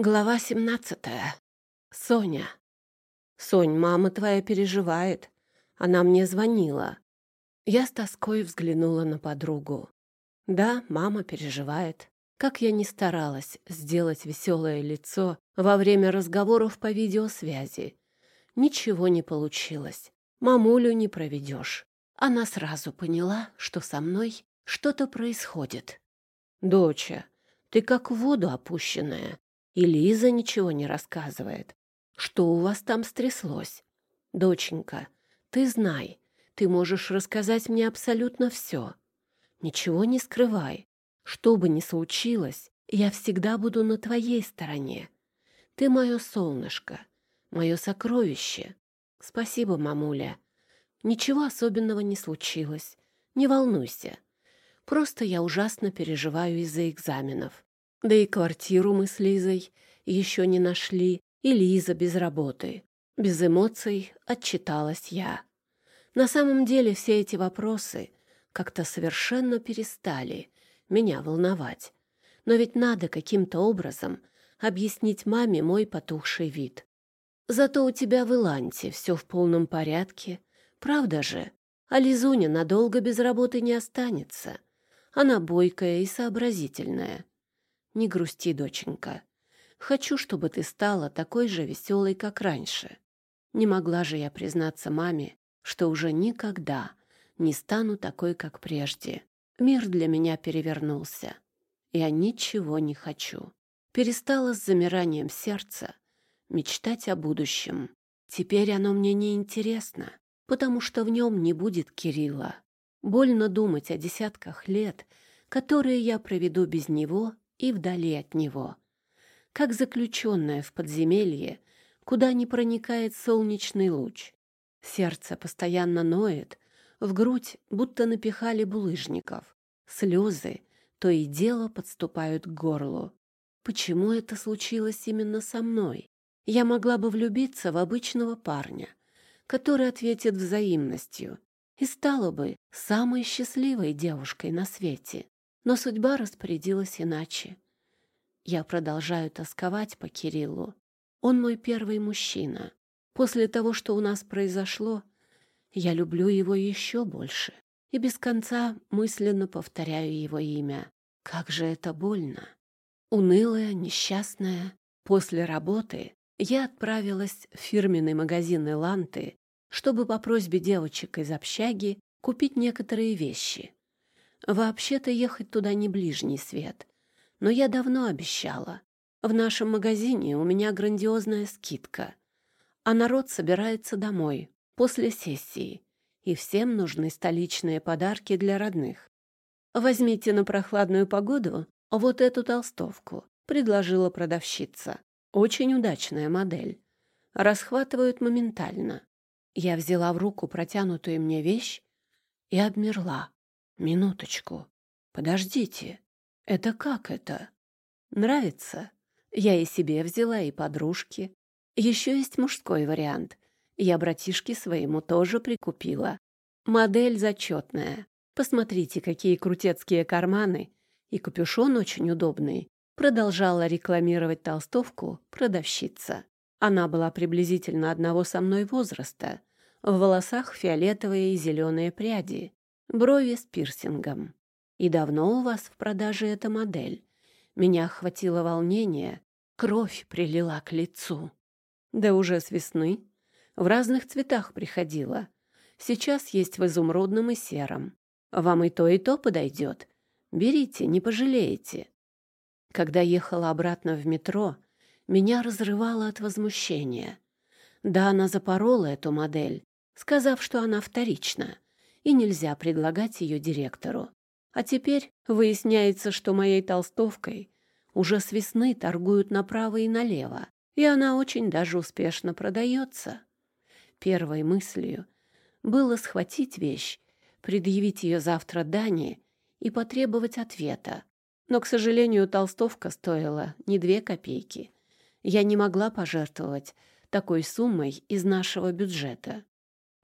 Глава семнадцатая. Соня. «Сонь, мама твоя переживает. Она мне звонила». Я с тоской взглянула на подругу. Да, мама переживает. Как я ни старалась сделать веселое лицо во время разговоров по видеосвязи. Ничего не получилось. Мамулю не проведешь. Она сразу поняла, что со мной что-то происходит. «Доча, ты как в воду опущенная. И Лиза ничего не рассказывает. Что у вас там стряслось? Доченька, ты знай, ты можешь рассказать мне абсолютно все. Ничего не скрывай. Что бы ни случилось, я всегда буду на твоей стороне. Ты мое солнышко, мое сокровище. Спасибо, мамуля. Ничего особенного не случилось. Не волнуйся. Просто я ужасно переживаю из-за экзаменов. Да и квартиру мы с Лизой еще не нашли, и Лиза без работы. Без эмоций отчиталась я. На самом деле все эти вопросы как-то совершенно перестали меня волновать. Но ведь надо каким-то образом объяснить маме мой потухший вид. Зато у тебя в Иланте все в полном порядке. Правда же? А Лизуня надолго без работы не останется. Она бойкая и сообразительная. Не грусти, доченька. Хочу, чтобы ты стала такой же веселой, как раньше. Не могла же я признаться маме, что уже никогда не стану такой, как прежде. Мир для меня перевернулся. Я ничего не хочу. Перестала с замиранием сердца мечтать о будущем. Теперь оно мне не интересно, потому что в нем не будет Кирилла. Больно думать о десятках лет, которые я проведу без него и вдали от него. Как заключенная в подземелье, куда не проникает солнечный луч. Сердце постоянно ноет, в грудь будто напихали булыжников. Слезы то и дело подступают к горлу. Почему это случилось именно со мной? Я могла бы влюбиться в обычного парня, который ответит взаимностью, и стала бы самой счастливой девушкой на свете. Но судьба распорядилась иначе. Я продолжаю тосковать по Кириллу. Он мой первый мужчина. После того, что у нас произошло, я люблю его еще больше и без конца мысленно повторяю его имя. Как же это больно. Унылая, несчастная. После работы я отправилась в фирменный магазин «Эланты», чтобы по просьбе девочек из общаги купить некоторые вещи. Вообще-то ехать туда не ближний свет. Но я давно обещала. В нашем магазине у меня грандиозная скидка. А народ собирается домой после сессии. И всем нужны столичные подарки для родных. Возьмите на прохладную погоду вот эту толстовку, предложила продавщица. Очень удачная модель. Расхватывают моментально. Я взяла в руку протянутую мне вещь и обмерла. Минуточку. Подождите. Это как это? Нравится? Я и себе взяла, и подружке. Еще есть мужской вариант. Я братишке своему тоже прикупила. Модель зачетная. Посмотрите, какие крутецкие карманы. И капюшон очень удобный. Продолжала рекламировать толстовку продавщица. Она была приблизительно одного со мной возраста. В волосах фиолетовые и зеленые пряди брови с пирсингом. И давно у вас в продаже эта модель? Меня охватило волнение, кровь прилила к лицу. Да уже с весны. В разных цветах приходила. Сейчас есть в изумрудном и сером. Вам и то, и то подойдет. Берите, не пожалеете. Когда ехала обратно в метро, меня разрывало от возмущения. Да, она запорола эту модель, сказав, что она вторична и нельзя предлагать ее директору. А теперь выясняется, что моей толстовкой уже с весны торгуют направо и налево, и она очень даже успешно продается. Первой мыслью было схватить вещь, предъявить ее завтра Дане и потребовать ответа. Но, к сожалению, толстовка стоила не две копейки. Я не могла пожертвовать такой суммой из нашего бюджета.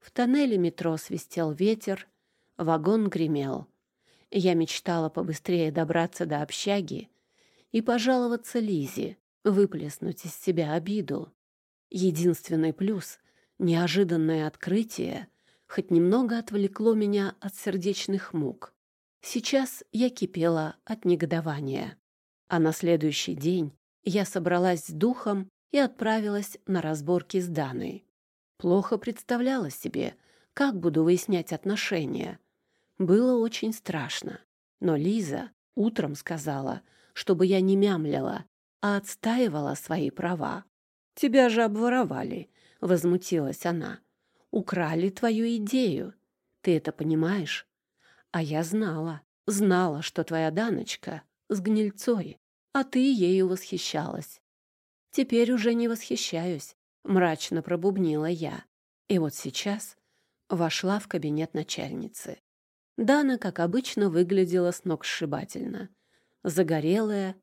В тоннеле метро свистел ветер, вагон гремел. Я мечтала побыстрее добраться до общаги и пожаловаться Лизе. выплеснуть из себя обиду. Единственный плюс — неожиданное открытие хоть немного отвлекло меня от сердечных мук. Сейчас я кипела от негодования. А на следующий день я собралась с духом и отправилась на разборки с Даной. Плохо представляла себе, как буду выяснять отношения. Было очень страшно. Но Лиза утром сказала, чтобы я не мямлила, а отстаивала свои права. «Тебя же обворовали», — возмутилась она. «Украли твою идею. Ты это понимаешь? А я знала, знала, что твоя Даночка с гнильцой, а ты ею восхищалась. Теперь уже не восхищаюсь, мрачно пробубнила я. И вот сейчас вошла в кабинет начальницы. Дана, как обычно, выглядела с ног сшибательно. Загорелая,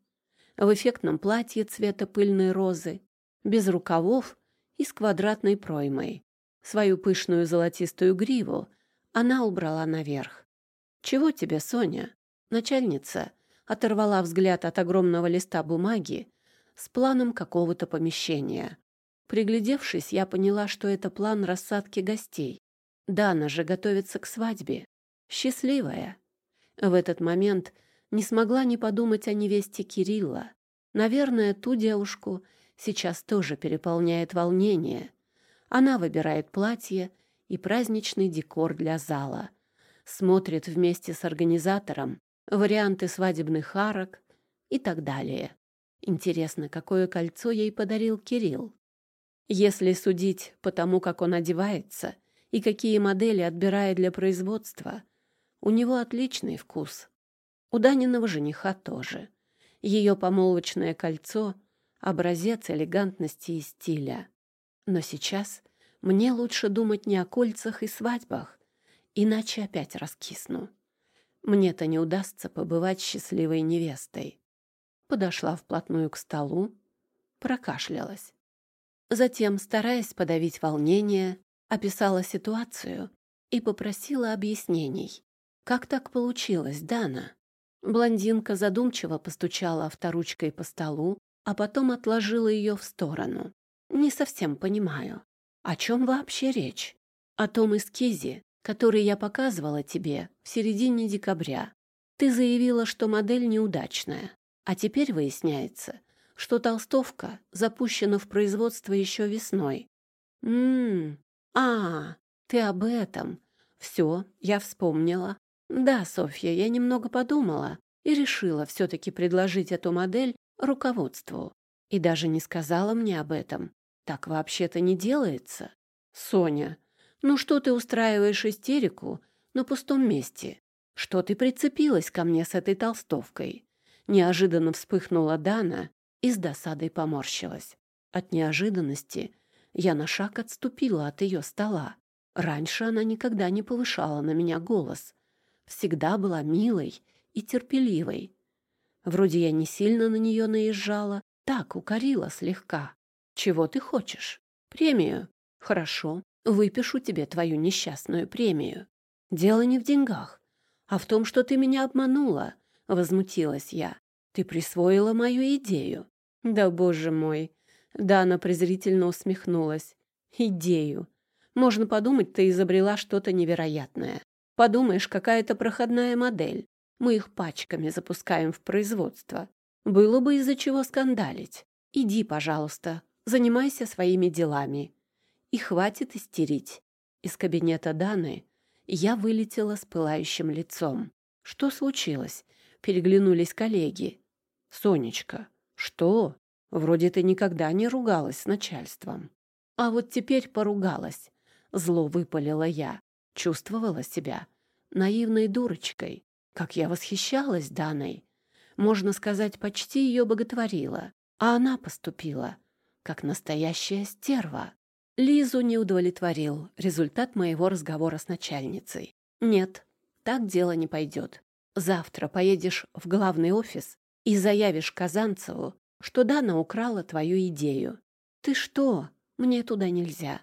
в эффектном платье цвета пыльной розы, без рукавов и с квадратной проймой. Свою пышную золотистую гриву она убрала наверх. «Чего тебе, Соня?» Начальница оторвала взгляд от огромного листа бумаги с планом какого-то помещения. Приглядевшись, я поняла, что это план рассадки гостей. Дана же готовится к свадьбе. Счастливая. В этот момент не смогла не подумать о невесте Кирилла. Наверное, ту девушку сейчас тоже переполняет волнение. Она выбирает платье и праздничный декор для зала. Смотрит вместе с организатором варианты свадебных арок и так далее. Интересно, какое кольцо ей подарил Кирилл? Если судить по тому, как он одевается и какие модели отбирает для производства, у него отличный вкус. У Даниного жениха тоже. Ее помолвочное кольцо — образец элегантности и стиля. Но сейчас мне лучше думать не о кольцах и свадьбах, иначе опять раскисну. Мне-то не удастся побывать счастливой невестой подошла вплотную к столу, прокашлялась. Затем, стараясь подавить волнение, описала ситуацию и попросила объяснений. «Как так получилось, Дана?» Блондинка задумчиво постучала авторучкой по столу, а потом отложила ее в сторону. «Не совсем понимаю. О чем вообще речь? О том эскизе, который я показывала тебе в середине декабря. Ты заявила, что модель неудачная. А теперь выясняется, что толстовка запущена в производство еще весной. Мм, а, ты об этом. Все, я вспомнила. Да, Софья, я немного подумала и решила все-таки предложить эту модель руководству. И даже не сказала мне об этом. Так вообще-то не делается. Соня, ну что ты устраиваешь истерику на пустом месте? Что ты прицепилась ко мне с этой толстовкой? Неожиданно вспыхнула Дана и с досадой поморщилась. От неожиданности я на шаг отступила от ее стола. Раньше она никогда не повышала на меня голос. Всегда была милой и терпеливой. Вроде я не сильно на нее наезжала, так укорила слегка. Чего ты хочешь? Премию? Хорошо, выпишу тебе твою несчастную премию. Дело не в деньгах, а в том, что ты меня обманула, — возмутилась я. «Ты присвоила мою идею». «Да, боже мой!» Дана презрительно усмехнулась. «Идею. Можно подумать, ты изобрела что-то невероятное. Подумаешь, какая-то проходная модель. Мы их пачками запускаем в производство. Было бы из-за чего скандалить. Иди, пожалуйста, занимайся своими делами. И хватит истерить». Из кабинета Даны я вылетела с пылающим лицом. Что случилось? переглянулись коллеги. «Сонечка, что? Вроде ты никогда не ругалась с начальством». «А вот теперь поругалась», — зло выпалила я. Чувствовала себя наивной дурочкой. Как я восхищалась Даной. Можно сказать, почти ее боготворила. А она поступила, как настоящая стерва. Лизу не удовлетворил результат моего разговора с начальницей. «Нет, так дело не пойдет. Завтра поедешь в главный офис и заявишь Казанцеву, что Дана украла твою идею. Ты что? Мне туда нельзя.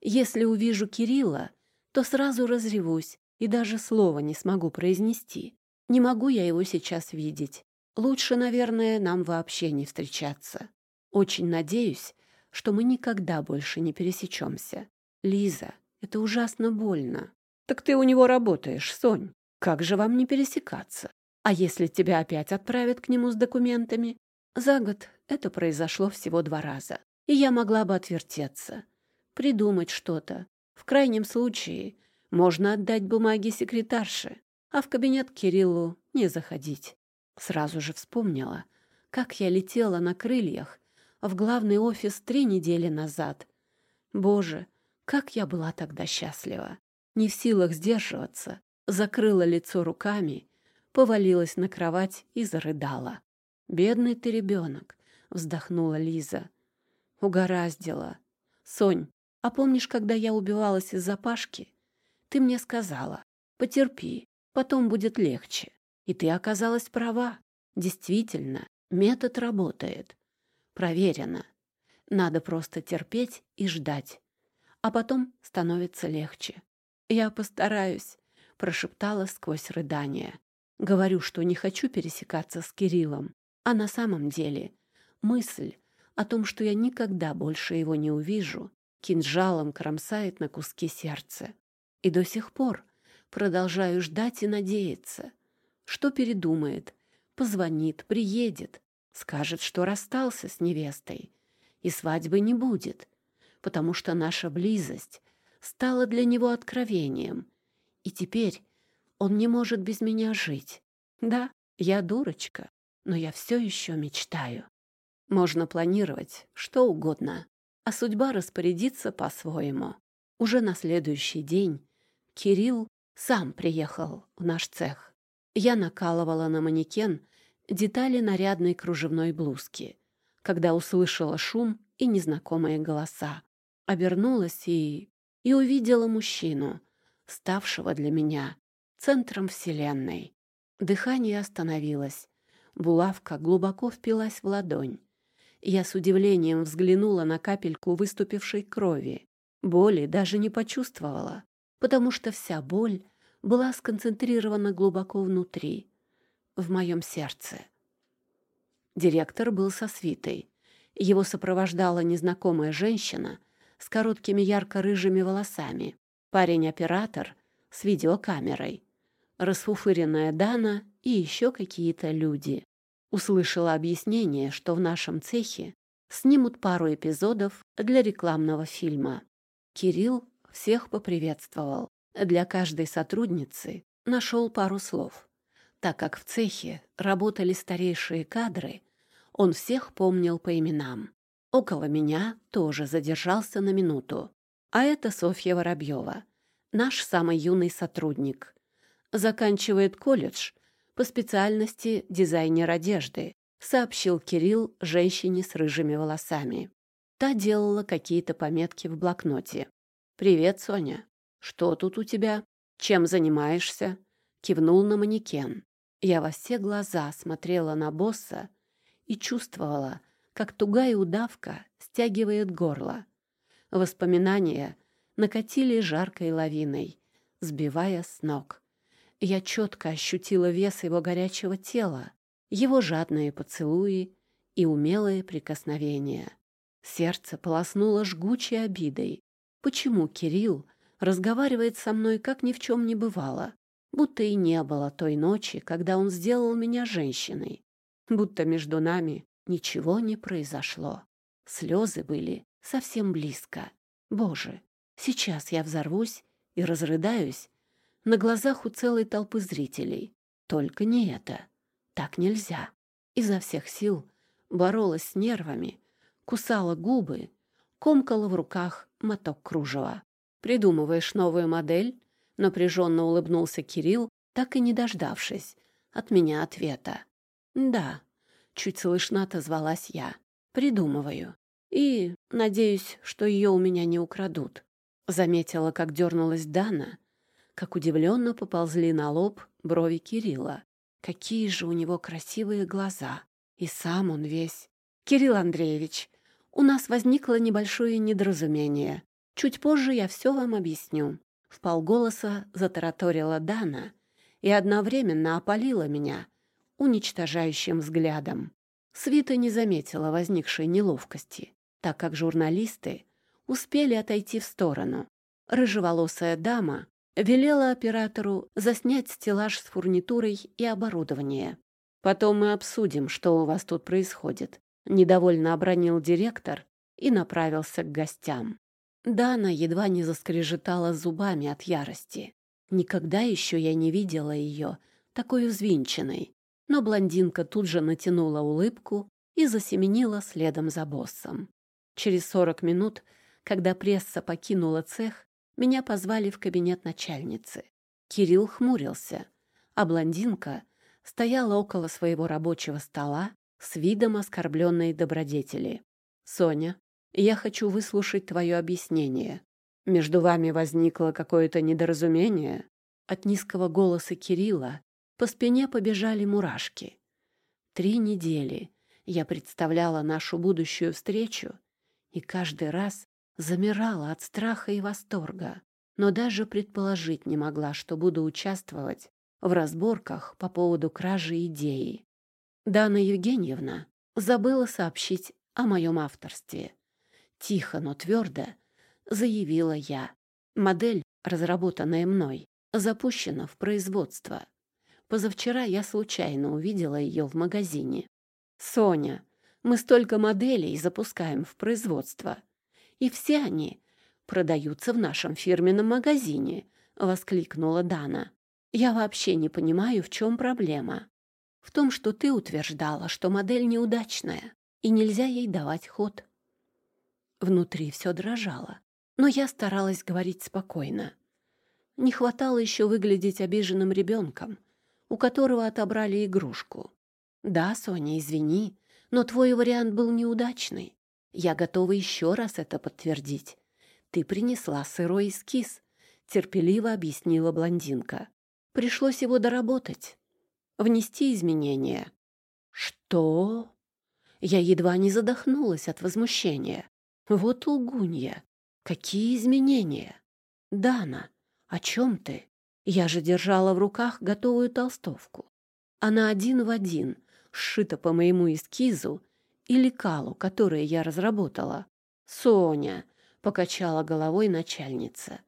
Если увижу Кирилла, то сразу разревусь и даже слова не смогу произнести. Не могу я его сейчас видеть. Лучше, наверное, нам вообще не встречаться. Очень надеюсь, что мы никогда больше не пересечемся. Лиза, это ужасно больно. Так ты у него работаешь, Сонь. Как же вам не пересекаться? А если тебя опять отправят к нему с документами? За год это произошло всего два раза. И я могла бы отвертеться, придумать что-то. В крайнем случае можно отдать бумаги секретарше, а в кабинет Кириллу не заходить. Сразу же вспомнила, как я летела на крыльях в главный офис три недели назад. Боже, как я была тогда счастлива! Не в силах сдерживаться, закрыла лицо руками, повалилась на кровать и зарыдала. «Бедный ты ребенок», — вздохнула Лиза. Угораздила. «Сонь, а помнишь, когда я убивалась из-за Пашки? Ты мне сказала, потерпи, потом будет легче. И ты оказалась права. Действительно, метод работает. Проверено. Надо просто терпеть и ждать. А потом становится легче. «Я постараюсь», — прошептала сквозь рыдание. Говорю, что не хочу пересекаться с Кириллом, а на самом деле мысль о том, что я никогда больше его не увижу, кинжалом кромсает на куски сердца. И до сих пор продолжаю ждать и надеяться, что передумает, позвонит, приедет, скажет, что расстался с невестой, и свадьбы не будет, потому что наша близость стала для него откровением, и теперь он не может без меня жить. Да, я дурочка, но я все еще мечтаю. Можно планировать что угодно, а судьба распорядится по-своему. Уже на следующий день Кирилл сам приехал в наш цех. Я накалывала на манекен детали нарядной кружевной блузки, когда услышала шум и незнакомые голоса. Обернулась и... и увидела мужчину, ставшего для меня центром Вселенной. Дыхание остановилось. Булавка глубоко впилась в ладонь. Я с удивлением взглянула на капельку выступившей крови. Боли даже не почувствовала, потому что вся боль была сконцентрирована глубоко внутри, в моем сердце. Директор был со свитой. Его сопровождала незнакомая женщина с короткими ярко-рыжими волосами, парень-оператор с видеокамерой, расфуфыренная Дана и еще какие-то люди. Услышала объяснение, что в нашем цехе снимут пару эпизодов для рекламного фильма. Кирилл всех поприветствовал. Для каждой сотрудницы нашел пару слов. Так как в цехе работали старейшие кадры, он всех помнил по именам. Около меня тоже задержался на минуту. А это Софья Воробьева, наш самый юный сотрудник. Заканчивает колледж по специальности дизайнер одежды, сообщил Кирилл женщине с рыжими волосами. Та делала какие-то пометки в блокноте. «Привет, Соня. Что тут у тебя? Чем занимаешься?» Кивнул на манекен. Я во все глаза смотрела на босса и чувствовала, как тугая удавка стягивает горло. Воспоминания накатили жаркой лавиной, сбивая с ног. Я четко ощутила вес его горячего тела, его жадные поцелуи и умелые прикосновения. Сердце полоснуло жгучей обидой. Почему Кирилл разговаривает со мной, как ни в чем не бывало? Будто и не было той ночи, когда он сделал меня женщиной. Будто между нами ничего не произошло. Слезы были совсем близко. Боже, сейчас я взорвусь и разрыдаюсь на глазах у целой толпы зрителей. Только не это. Так нельзя. Изо всех сил боролась с нервами, кусала губы, комкала в руках моток кружева. «Придумываешь новую модель?» — напряженно улыбнулся Кирилл, так и не дождавшись от меня ответа. «Да», — чуть слышно отозвалась я, — «придумываю. И надеюсь, что ее у меня не украдут». Заметила, как дернулась Дана, как удивленно поползли на лоб брови Кирилла. Какие же у него красивые глаза. И сам он весь. «Кирилл Андреевич, у нас возникло небольшое недоразумение. Чуть позже я все вам объясню». В полголоса затараторила Дана и одновременно опалила меня уничтожающим взглядом. Свита не заметила возникшей неловкости, так как журналисты успели отойти в сторону. Рыжеволосая дама велела оператору заснять стеллаж с фурнитурой и оборудованием. «Потом мы обсудим, что у вас тут происходит», — недовольно обронил директор и направился к гостям. Дана едва не заскрежетала зубами от ярости. Никогда еще я не видела ее такой взвинченной. Но блондинка тут же натянула улыбку и засеменила следом за боссом. Через сорок минут, когда пресса покинула цех, меня позвали в кабинет начальницы. Кирилл хмурился, а блондинка стояла около своего рабочего стола с видом оскорбленной добродетели. «Соня, я хочу выслушать твое объяснение. Между вами возникло какое-то недоразумение?» От низкого голоса Кирилла по спине побежали мурашки. Три недели я представляла нашу будущую встречу и каждый раз замирала от страха и восторга, но даже предположить не могла, что буду участвовать в разборках по поводу кражи идеи. Дана Евгеньевна забыла сообщить о моем авторстве. Тихо, но твердо заявила я. Модель, разработанная мной, запущена в производство. Позавчера я случайно увидела ее в магазине. «Соня, мы столько моделей запускаем в производство, и все они продаются в нашем фирменном магазине», — воскликнула Дана. «Я вообще не понимаю, в чем проблема. В том, что ты утверждала, что модель неудачная, и нельзя ей давать ход». Внутри все дрожало, но я старалась говорить спокойно. Не хватало еще выглядеть обиженным ребенком, у которого отобрали игрушку. Да, Соня, извини, но твой вариант был неудачный. Я готова еще раз это подтвердить. Ты принесла сырой эскиз, терпеливо объяснила блондинка. Пришлось его доработать, внести изменения. Что? Я едва не задохнулась от возмущения. Вот лгунья. Какие изменения? Дана, о чем ты? Я же держала в руках готовую толстовку. Она один в один, сшита по моему эскизу и лекалу, которые я разработала. «Соня!» — покачала головой начальница.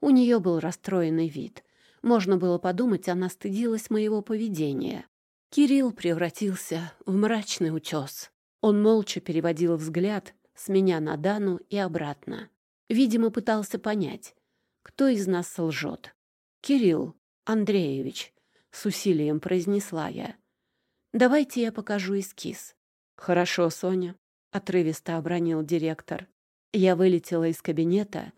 У нее был расстроенный вид. Можно было подумать, она стыдилась моего поведения. Кирилл превратился в мрачный утес. Он молча переводил взгляд с меня на Дану и обратно. Видимо, пытался понять, кто из нас лжет. «Кирилл Андреевич», — с усилием произнесла я, — «давайте я покажу эскиз». «Хорошо, Соня», — отрывисто обронил директор. Я вылетела из кабинета,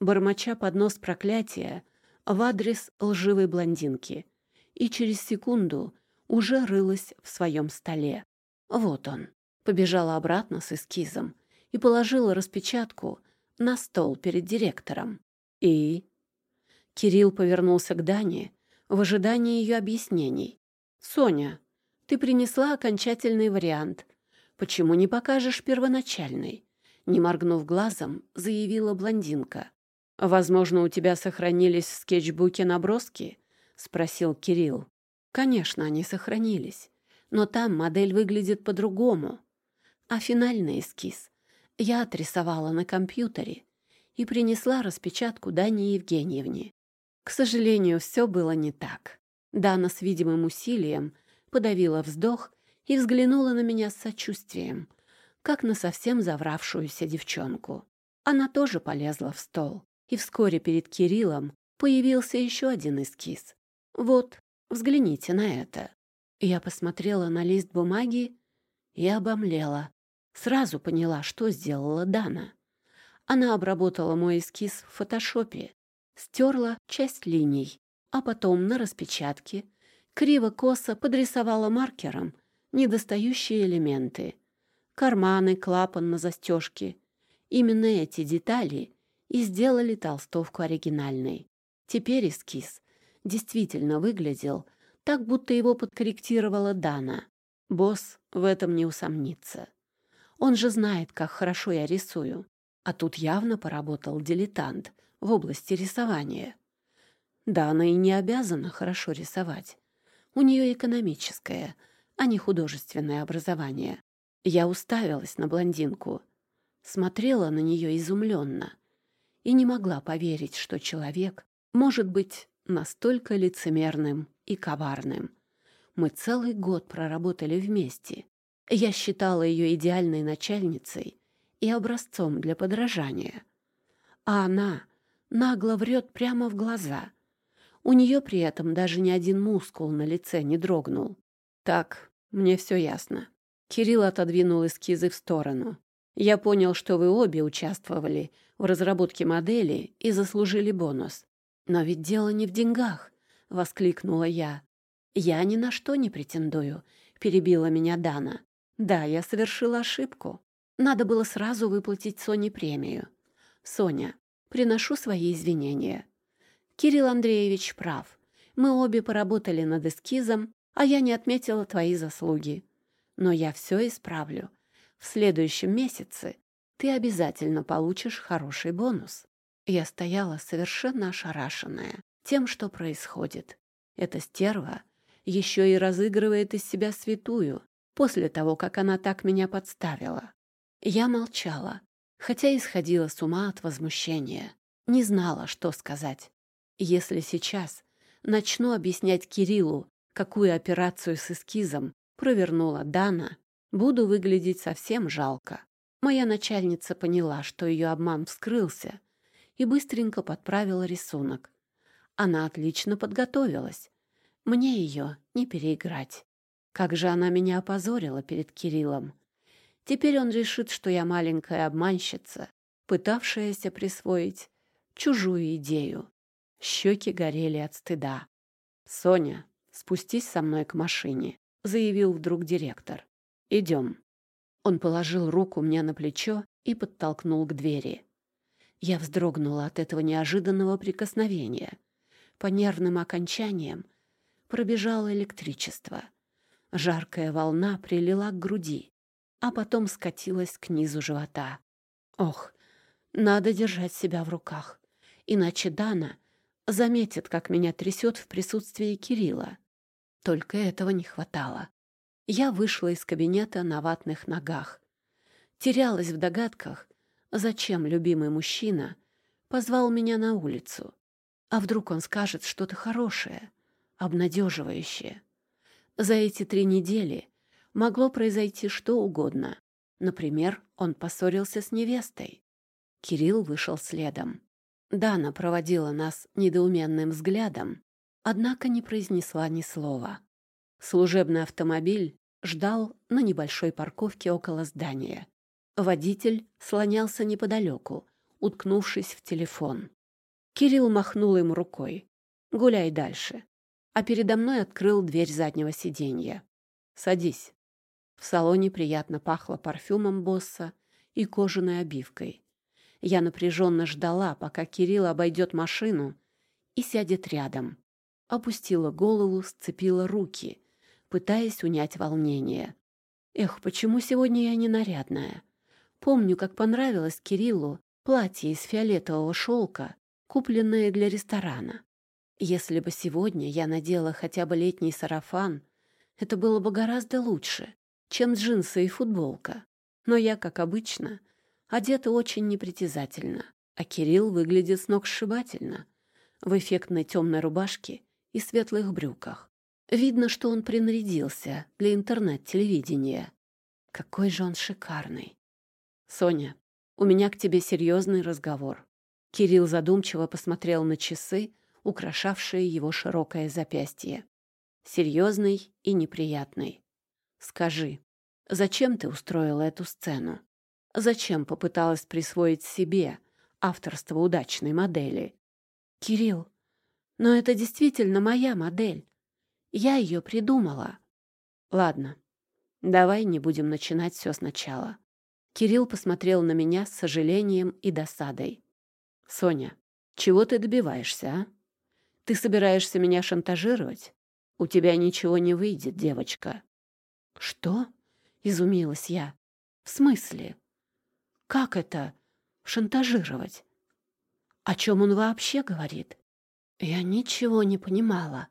бормоча под нос проклятия в адрес лживой блондинки, и через секунду уже рылась в своем столе. Вот он. Побежала обратно с эскизом и положила распечатку на стол перед директором. И Кирилл повернулся к Дане в ожидании ее объяснений. «Соня, ты принесла окончательный вариант. Почему не покажешь первоначальный?» Не моргнув глазом, заявила блондинка. «Возможно, у тебя сохранились в скетчбуке наброски?» — спросил Кирилл. «Конечно, они сохранились, но там модель выглядит по-другому. А финальный эскиз я отрисовала на компьютере и принесла распечатку Дане Евгеньевне. К сожалению, все было не так. Дана с видимым усилием подавила вздох и взглянула на меня с сочувствием, как на совсем завравшуюся девчонку. Она тоже полезла в стол, и вскоре перед Кириллом появился еще один эскиз. «Вот, взгляните на это». Я посмотрела на лист бумаги и обомлела. Сразу поняла, что сделала Дана. Она обработала мой эскиз в фотошопе стерла часть линий, а потом на распечатке криво-косо подрисовала маркером недостающие элементы. Карманы, клапан на застежке. Именно эти детали и сделали толстовку оригинальной. Теперь эскиз действительно выглядел так, будто его подкорректировала Дана. Босс в этом не усомнится. Он же знает, как хорошо я рисую. А тут явно поработал дилетант, в области рисования. Да, она и не обязана хорошо рисовать. У нее экономическое, а не художественное образование. Я уставилась на блондинку, смотрела на нее изумленно и не могла поверить, что человек может быть настолько лицемерным и коварным. Мы целый год проработали вместе. Я считала ее идеальной начальницей и образцом для подражания. А она нагло врет прямо в глаза. У нее при этом даже ни один мускул на лице не дрогнул. Так, мне все ясно. Кирилл отодвинул эскизы в сторону. Я понял, что вы обе участвовали в разработке модели и заслужили бонус. Но ведь дело не в деньгах, воскликнула я. Я ни на что не претендую, перебила меня Дана. Да, я совершила ошибку. Надо было сразу выплатить Соне премию. Соня, приношу свои извинения. Кирилл Андреевич прав. Мы обе поработали над эскизом, а я не отметила твои заслуги. Но я все исправлю. В следующем месяце ты обязательно получишь хороший бонус. Я стояла совершенно ошарашенная тем, что происходит. Эта стерва еще и разыгрывает из себя святую после того, как она так меня подставила. Я молчала, хотя исходила с ума от возмущения. Не знала, что сказать. Если сейчас начну объяснять Кириллу, какую операцию с эскизом провернула Дана, буду выглядеть совсем жалко. Моя начальница поняла, что ее обман вскрылся, и быстренько подправила рисунок. Она отлично подготовилась. Мне ее не переиграть. Как же она меня опозорила перед Кириллом. Теперь он решит, что я маленькая обманщица, пытавшаяся присвоить чужую идею. Щеки горели от стыда. «Соня, спустись со мной к машине», — заявил вдруг директор. «Идем». Он положил руку мне на плечо и подтолкнул к двери. Я вздрогнула от этого неожиданного прикосновения. По нервным окончаниям пробежало электричество. Жаркая волна прилила к груди, а потом скатилась к низу живота. Ох, надо держать себя в руках, иначе Дана заметит, как меня трясет в присутствии Кирилла. Только этого не хватало. Я вышла из кабинета на ватных ногах. Терялась в догадках, зачем любимый мужчина позвал меня на улицу. А вдруг он скажет что-то хорошее, обнадеживающее. За эти три недели могло произойти что угодно. Например, он поссорился с невестой. Кирилл вышел следом. Дана проводила нас недоуменным взглядом, однако не произнесла ни слова. Служебный автомобиль ждал на небольшой парковке около здания. Водитель слонялся неподалеку, уткнувшись в телефон. Кирилл махнул им рукой. «Гуляй дальше». А передо мной открыл дверь заднего сиденья. «Садись». В салоне приятно пахло парфюмом босса и кожаной обивкой. Я напряженно ждала, пока Кирилл обойдет машину и сядет рядом. Опустила голову, сцепила руки, пытаясь унять волнение. Эх, почему сегодня я не нарядная? Помню, как понравилось Кириллу платье из фиолетового шелка, купленное для ресторана. Если бы сегодня я надела хотя бы летний сарафан, это было бы гораздо лучше, чем джинсы и футболка. Но я, как обычно, одета очень непритязательно, а Кирилл выглядит сногсшибательно в эффектной темной рубашке и светлых брюках. Видно, что он принарядился для интернет-телевидения. Какой же он шикарный. Соня, у меня к тебе серьезный разговор. Кирилл задумчиво посмотрел на часы, украшавшие его широкое запястье. Серьезный и неприятный. Скажи, зачем ты устроила эту сцену? Зачем попыталась присвоить себе авторство удачной модели? Кирилл, но это действительно моя модель. Я ее придумала. Ладно, давай не будем начинать все сначала. Кирилл посмотрел на меня с сожалением и досадой. Соня, чего ты добиваешься, а? Ты собираешься меня шантажировать? У тебя ничего не выйдет, девочка. Что? Изумилась я. В смысле? Как это шантажировать? О чем он вообще говорит? Я ничего не понимала.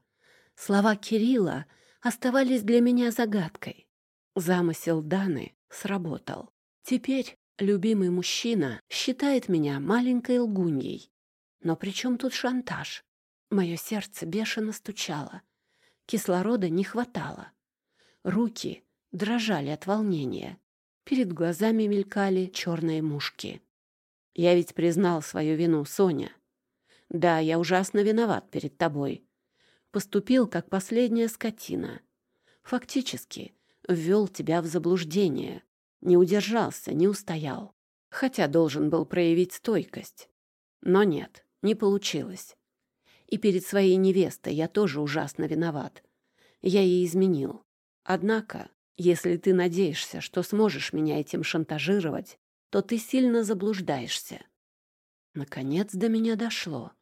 Слова Кирилла оставались для меня загадкой. Замысел Даны сработал. Теперь любимый мужчина считает меня маленькой лгуньей. Но при чем тут шантаж? Мое сердце бешено стучало. Кислорода не хватало. Руки дрожали от волнения. Перед глазами мелькали черные мушки. Я ведь признал свою вину, Соня. Да, я ужасно виноват перед тобой. Поступил, как последняя скотина. Фактически, ввел тебя в заблуждение. Не удержался, не устоял. Хотя должен был проявить стойкость. Но нет, не получилось. И перед своей невестой я тоже ужасно виноват. Я ей изменил. Однако, если ты надеешься, что сможешь меня этим шантажировать, то ты сильно заблуждаешься. Наконец до меня дошло.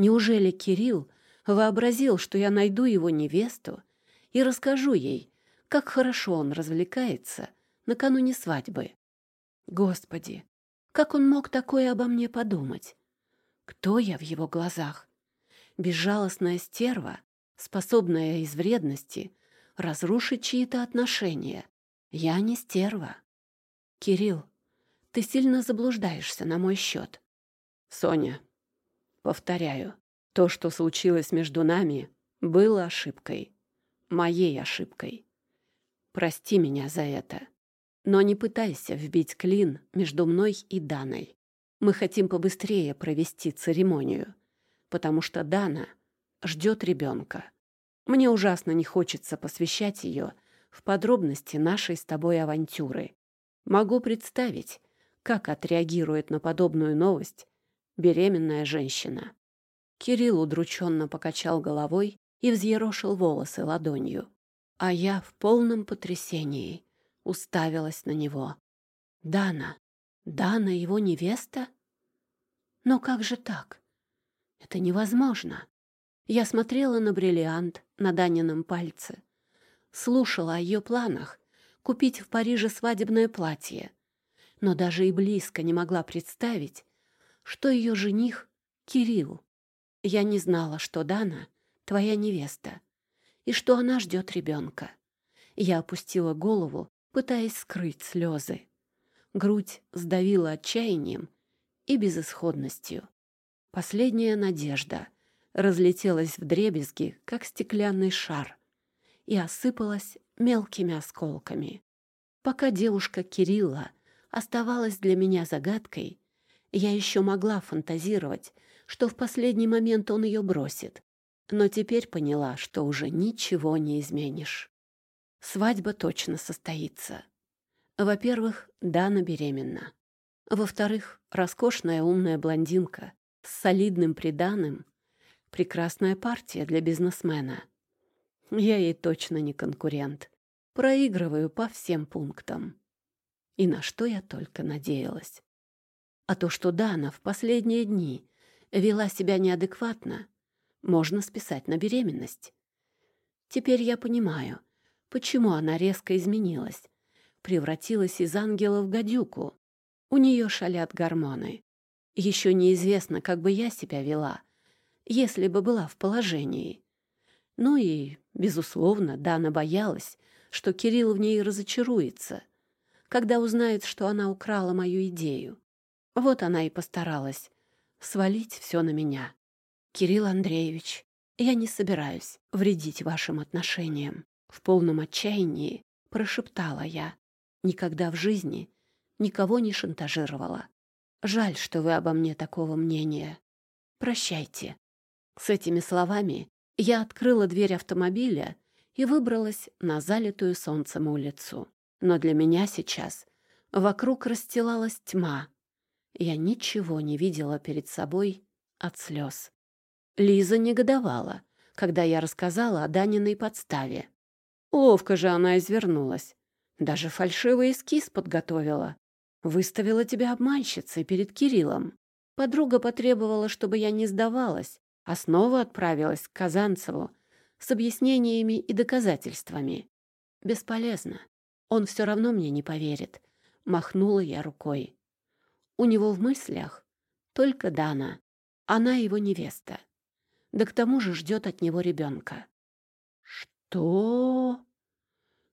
Неужели Кирилл вообразил, что я найду его невесту и расскажу ей, как хорошо он развлекается накануне свадьбы? Господи, как он мог такое обо мне подумать? Кто я в его глазах? Безжалостная стерва, способная из вредности разрушить чьи-то отношения. Я не стерва. Кирилл, ты сильно заблуждаешься на мой счет. Соня, повторяю, то, что случилось между нами, было ошибкой. Моей ошибкой. Прости меня за это. Но не пытайся вбить клин между мной и Даной. Мы хотим побыстрее провести церемонию, потому что Дана ждет ребенка. Мне ужасно не хочется посвящать ее в подробности нашей с тобой авантюры. Могу представить, как отреагирует на подобную новость беременная женщина. Кирилл удрученно покачал головой и взъерошил волосы ладонью. А я в полном потрясении уставилась на него. «Дана! Дана его невеста? Но как же так? Это невозможно!» Я смотрела на бриллиант на Данином пальце, слушала о ее планах купить в Париже свадебное платье, но даже и близко не могла представить, что ее жених — Кирилл. Я не знала, что Дана — твоя невеста, и что она ждет ребенка. Я опустила голову, пытаясь скрыть слезы. Грудь сдавила отчаянием и безысходностью. Последняя надежда — разлетелась в дребезги, как стеклянный шар, и осыпалась мелкими осколками. Пока девушка Кирилла оставалась для меня загадкой, я еще могла фантазировать, что в последний момент он ее бросит, но теперь поняла, что уже ничего не изменишь. Свадьба точно состоится. Во-первых, Дана беременна. Во-вторых, роскошная умная блондинка с солидным приданым Прекрасная партия для бизнесмена. Я ей точно не конкурент. Проигрываю по всем пунктам. И на что я только надеялась. А то, что Дана в последние дни вела себя неадекватно, можно списать на беременность. Теперь я понимаю, почему она резко изменилась, превратилась из ангела в гадюку. У нее шалят гормоны. Еще неизвестно, как бы я себя вела, если бы была в положении. Ну и, безусловно, Дана боялась, что Кирилл в ней разочаруется, когда узнает, что она украла мою идею. Вот она и постаралась свалить все на меня. «Кирилл Андреевич, я не собираюсь вредить вашим отношениям». В полном отчаянии прошептала я. Никогда в жизни никого не шантажировала. Жаль, что вы обо мне такого мнения. Прощайте. С этими словами я открыла дверь автомобиля и выбралась на залитую солнцем улицу. Но для меня сейчас вокруг расстилалась тьма. Я ничего не видела перед собой от слез. Лиза негодовала, когда я рассказала о Даниной подставе. Ловко же она извернулась. Даже фальшивый эскиз подготовила. Выставила тебя обманщицей перед Кириллом. Подруга потребовала, чтобы я не сдавалась, а снова отправилась к Казанцеву с объяснениями и доказательствами. Бесполезно. Он все равно мне не поверит. Махнула я рукой. У него в мыслях только Дана. Она его невеста. Да к тому же ждет от него ребенка. Что?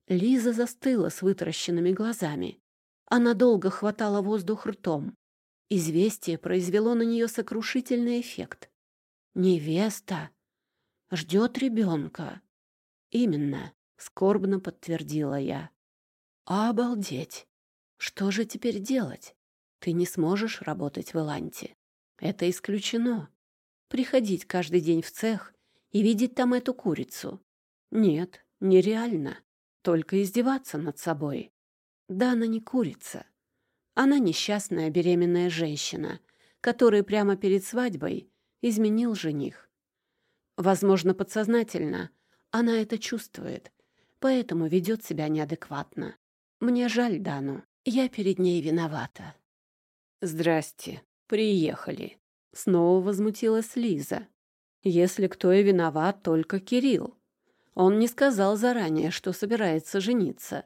Лиза застыла с вытаращенными глазами. Она долго хватала воздух ртом. Известие произвело на нее сокрушительный эффект. «Невеста ждет ребенка». «Именно», — скорбно подтвердила я. «Обалдеть! Что же теперь делать? Ты не сможешь работать в Иланте. Это исключено. Приходить каждый день в цех и видеть там эту курицу. Нет, нереально. Только издеваться над собой. Да, она не курица. Она несчастная беременная женщина, которой прямо перед свадьбой изменил жених. Возможно, подсознательно она это чувствует, поэтому ведет себя неадекватно. Мне жаль Дану, я перед ней виновата. «Здрасте, приехали», — снова возмутилась Лиза. «Если кто и виноват, только Кирилл. Он не сказал заранее, что собирается жениться.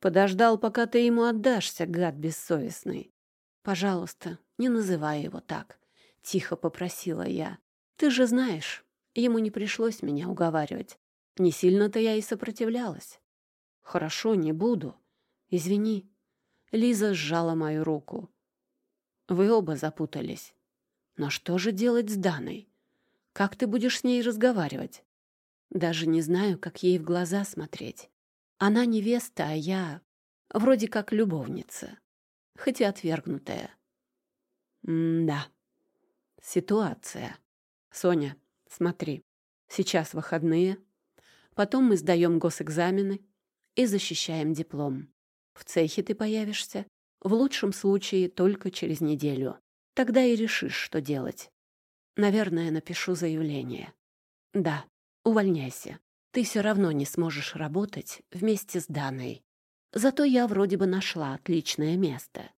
Подождал, пока ты ему отдашься, гад бессовестный. Пожалуйста, не называй его так, — тихо попросила я. Ты же знаешь, ему не пришлось меня уговаривать. Не сильно-то я и сопротивлялась. Хорошо, не буду. Извини. Лиза сжала мою руку. Вы оба запутались. Но что же делать с Даной? Как ты будешь с ней разговаривать? Даже не знаю, как ей в глаза смотреть. Она невеста, а я вроде как любовница, хоть и отвергнутая. М-да. Ситуация. Соня, смотри, сейчас выходные, потом мы сдаем госэкзамены и защищаем диплом. В цехе ты появишься, в лучшем случае только через неделю. Тогда и решишь, что делать. Наверное, напишу заявление. Да, увольняйся. Ты все равно не сможешь работать вместе с Даной. Зато я вроде бы нашла отличное место.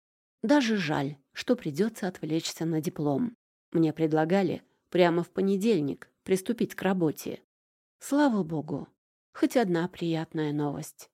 Даже жаль, что придется отвлечься на диплом. Мне предлагали прямо в понедельник приступить к работе. Слава богу, хоть одна приятная новость.